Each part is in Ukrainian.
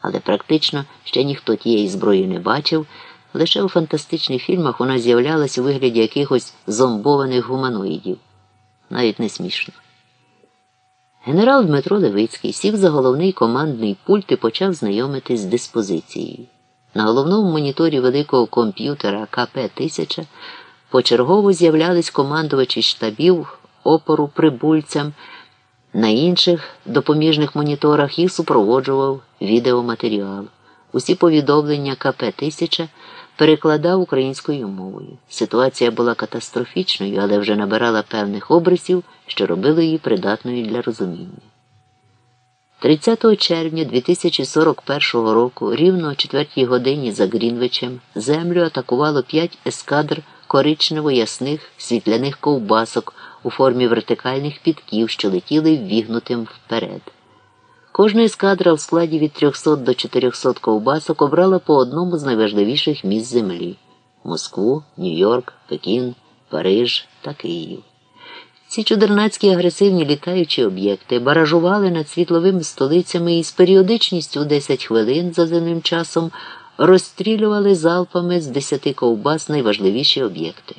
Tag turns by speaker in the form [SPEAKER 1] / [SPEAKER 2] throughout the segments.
[SPEAKER 1] але практично ще ніхто тієї зброї не бачив, лише у фантастичних фільмах вона з'являлась у вигляді якихось зомбованих гуманоїдів. Навіть не смішно. Генерал Дмитро Левицький сів за головний командний пульт і почав знайомитись з диспозицією. На головному моніторі великого комп'ютера КП-1000 почергово з'являлись командувачі штабів опору прибульцям. На інших допоміжних моніторах їх супроводжував відеоматеріал. Усі повідомлення КП-1000 перекладав українською мовою. Ситуація була катастрофічною, але вже набирала певних обрисів, що робили її придатною для розуміння. 30 червня 2041 року, рівно о 4 годині за Грінвичем, землю атакувало 5 ескадр коричнево-ясних світляних ковбасок у формі вертикальних підків, що летіли ввігнутим вперед. Кожна ескадра в складі від 300 до 400 ковбасок обрала по одному з найважливіших міст землі Москву, Нью-Йорк, Пекін, Париж та Київ. Ці чудернацькі агресивні літаючі об'єкти баражували над світловими столицями і з періодичністю 10 хвилин за земним часом розстрілювали залпами з 10 ковбас найважливіші об'єкти.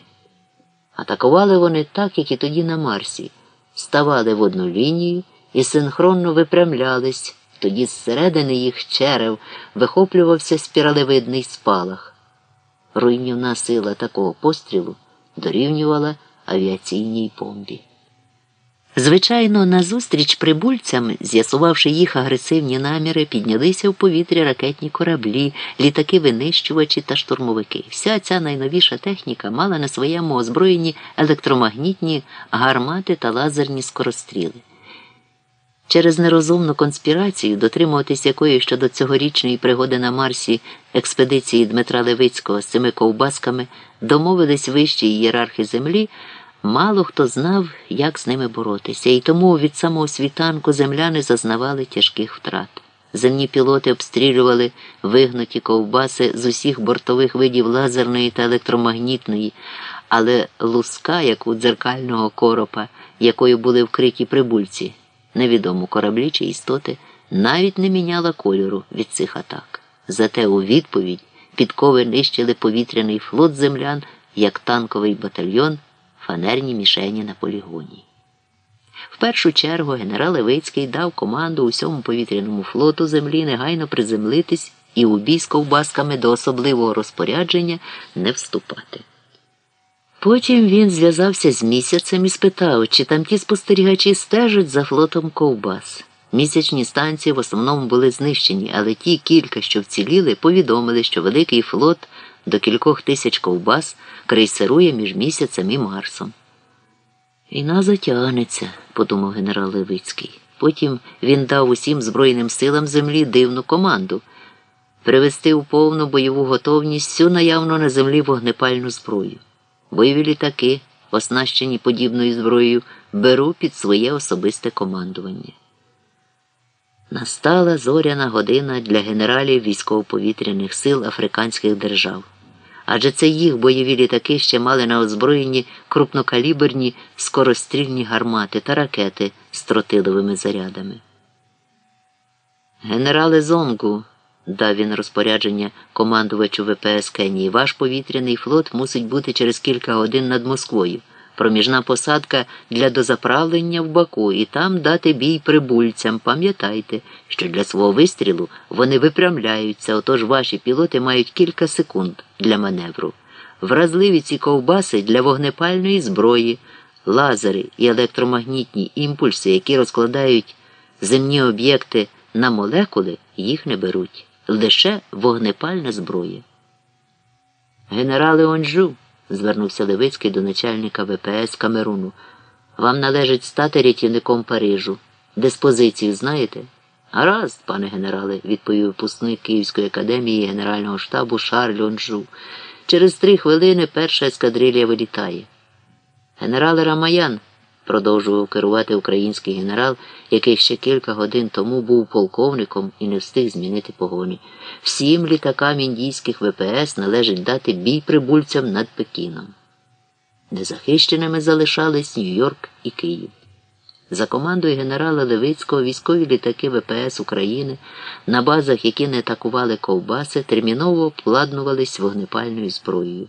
[SPEAKER 1] Атакували вони так, як і тоді на Марсі, ставали в одну лінію і синхронно випрямлялись, тоді зсередини їх черев вихоплювався спіралевидний спалах. Руйнівна сила такого пострілу дорівнювала авіаційній бомбі. Звичайно, назустріч прибульцям, з'ясувавши їх агресивні наміри, піднялися в повітря ракетні кораблі, літаки винищувачі та штурмовики. Вся ця найновіша техніка мала на своєму озброєнні електромагнітні гармати та лазерні скоростріли. Через нерозумну конспірацію, дотримуватись якої щодо цьогорічної пригоди на Марсі експедиції Дмитра Левицького з цими ковбасками домовились вищі ієрархи землі. Мало хто знав, як з ними боротися, і тому від самого світанку земляни зазнавали тяжких втрат. Земні пілоти обстрілювали вигнуті ковбаси з усіх бортових видів лазерної та електромагнітної, але луска, як у дзеркального коропа, якою були вкриті прибульці, невідому кораблі чи істоти, навіть не міняла кольору від цих атак. Зате у відповідь підкови нищили повітряний флот землян як танковий батальйон фанерні мішені на полігоні. В першу чергу генерал Левицький дав команду усьому повітряному флоту землі негайно приземлитись і у бій з ковбасками до особливого розпорядження не вступати. Потім він зв'язався з місяцем і спитав, чи там ті спостерігачі стежать за флотом ковбас. Місячні станції в основному були знищені, але ті кілька, що вціліли, повідомили, що великий флот до кількох тисяч ковбас крейсерує між місяцем і Марсом. Війна затягнеться, подумав генерал Левицький. Потім він дав усім Збройним силам землі дивну команду привести у повну бойову готовність всю наявну на землі вогнепальну зброю. Бойові літаки, оснащені подібною зброєю, беру під своє особисте командування. Настала зоряна година для генералів військово-повітряних сил африканських держав. Адже це їх бойові літаки ще мали на озброєнні крупнокаліберні скорострільні гармати та ракети з тротиловими зарядами. Генерале Зонгу, дав він розпорядження командувачу ВПС Кенії, ваш повітряний флот мусить бути через кілька годин над Москвою проміжна посадка для дозаправлення в Баку і там дати бій прибульцям. Пам'ятайте, що для свого вистрілу вони випрямляються, отож ваші пілоти мають кілька секунд для маневру. Вразливі ці ковбаси для вогнепальної зброї, лазери і електромагнітні імпульси, які розкладають земні об'єкти на молекули, їх не беруть. Лише вогнепальна зброя. Генерали Онжу звернувся Левицький до начальника ВПС Камеруну. Вам належить стати рятівником Парижу. Диспозицію знаєте? Гаразд, пане генерале, відповів випускник Київської академії Генерального штабу Шарль Онжу. Через три хвилини перша ескадрилія вилітає. Генерале Рамаян продовжував керувати український генерал, який ще кілька годин тому був полковником і не встиг змінити погоні. Всім літакам індійських ВПС належить дати бій прибульцям над Пекіном. Незахищеними залишались Нью-Йорк і Київ. За командою генерала Левицького військові літаки ВПС України на базах, які не атакували ковбаси, терміново обладнувались вогнепальною зброєю.